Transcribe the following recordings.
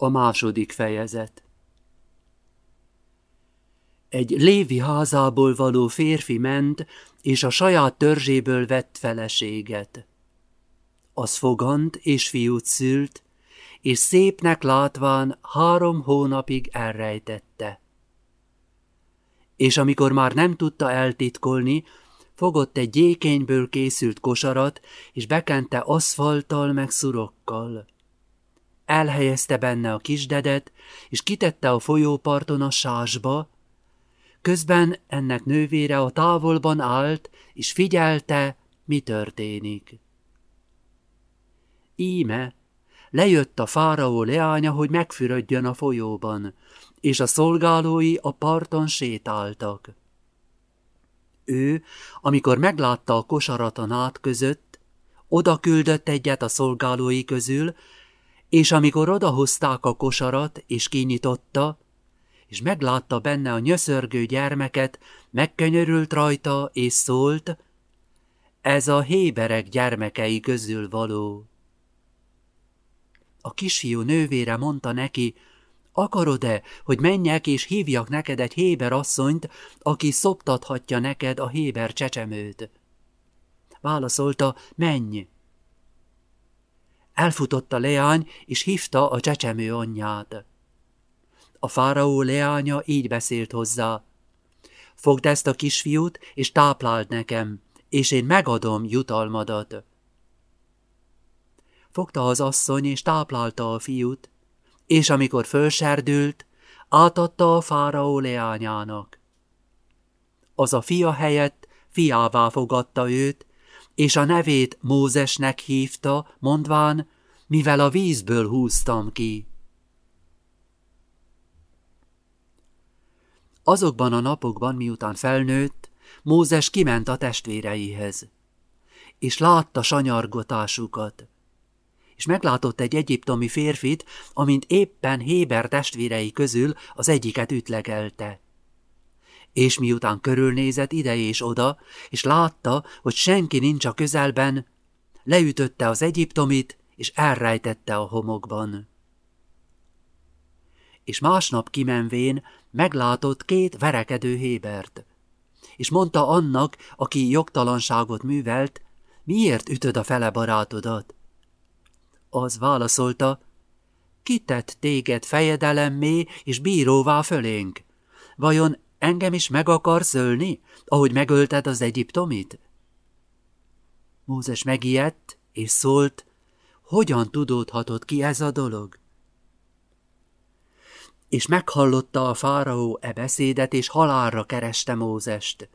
A második fejezet Egy lévi házából való férfi ment, és a saját törzséből vett feleséget. Az fogant és fiút szült, és szépnek látván három hónapig elrejtette. És amikor már nem tudta eltitkolni, fogott egy gyékenyből készült kosarat, és bekente aszfalttal meg szurokkal elhelyezte benne a kisdedet, és kitette a folyóparton a sásba, közben ennek nővére a távolban állt, és figyelte, mi történik. Íme, lejött a fáraó leánya, hogy megfürödjön a folyóban, és a szolgálói a parton sétáltak. Ő, amikor meglátta a kosarat a nát között, oda küldött egyet a szolgálói közül, és amikor odahozták a kosarat, és kinyitotta, és meglátta benne a nyöszörgő gyermeket, megkönyörült rajta, és szólt, ez a héberek gyermekei közül való. A kisfiú nővére mondta neki, akarod-e, hogy menjek és hívjak neked egy héber asszonyt, aki szoptathatja neked a héber csecsemőt? Válaszolta, menj! Elfutott a leány, és hívta a csecsemő anyját. A fáraó leánya így beszélt hozzá. Fogd ezt a kisfiút, és tápláld nekem, és én megadom jutalmadat. Fogta az asszony, és táplálta a fiút, és amikor fölserdült, átadta a fáraó leányának. Az a fia helyett fiává fogadta őt, és a nevét Mózesnek hívta, mondván, mivel a vízből húztam ki. Azokban a napokban, miután felnőtt, Mózes kiment a testvéreihez, és látta sanyargotásukat, és meglátott egy egyiptomi férfit, amint éppen Héber testvérei közül az egyiket ütlegelte és miután körülnézett ide és oda, és látta, hogy senki nincs a közelben, leütötte az egyiptomit, és elrejtette a homokban. És másnap kimenvén meglátott két verekedő Hébert, és mondta annak, aki jogtalanságot művelt, miért ütöd a fele barátodat? Az válaszolta, kitett téged fejedelemmé és bíróvá fölénk? Vajon Engem is meg akarsz ölni, ahogy megölted az egyiptomit? Mózes megijedt, és szólt, hogyan tudódhatott ki ez a dolog? És meghallotta a fáraó e beszédet, és halálra kereste Mózest.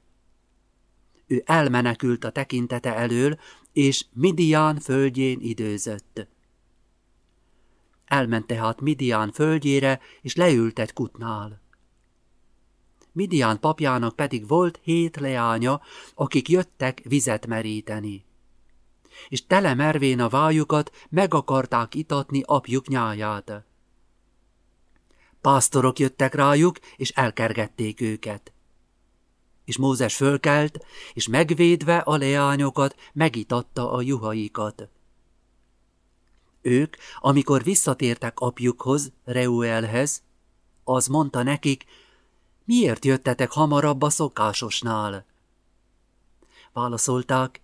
Ő elmenekült a tekintete elől, és Midian földjén időzött. Elment tehát Midian földjére, és leült egy kutnál. Midian papjának pedig volt hét leánya, akik jöttek vizet meríteni. És tele mervén a vájukat meg akarták itatni apjuk nyáját. Pásztorok jöttek rájuk, és elkergették őket. És Mózes fölkelt, és megvédve a leányokat, megitatta a juhaikat. Ők, amikor visszatértek apjukhoz, Reuelhez, az mondta nekik, miért jöttetek hamarabb a szokásosnál? Válaszolták,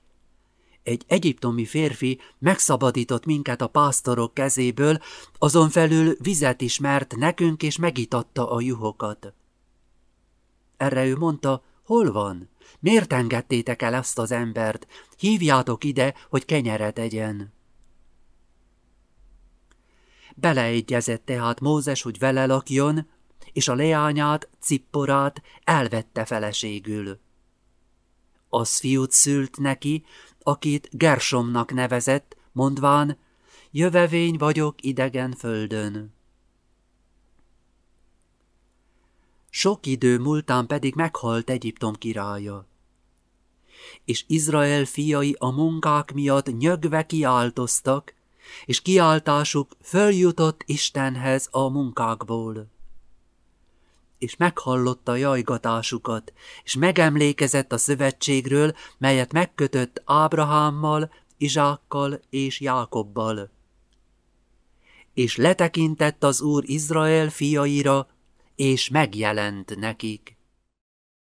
egy egyiptomi férfi megszabadított minket a pásztorok kezéből, azon felül vizet ismert nekünk, és megitatta a juhokat. Erre ő mondta, hol van? Miért engedtétek el ezt az embert? Hívjátok ide, hogy kenyeret egyen. Beleegyezett tehát Mózes, hogy vele lakjon, és a leányát, cipporát elvette feleségül. Az fiút szült neki, akit Gersomnak nevezett, mondván, jövevény vagyok idegen földön. Sok idő múltán pedig meghalt Egyiptom királya. És Izrael fiai a munkák miatt nyögve kiáltoztak, és kiáltásuk följutott Istenhez a munkákból és meghallotta jajgatásukat, és megemlékezett a szövetségről, melyet megkötött Ábrahámmal, Izsákkal és Jákobbal. és letekintett az Úr Izrael fiaira, és megjelent nekik.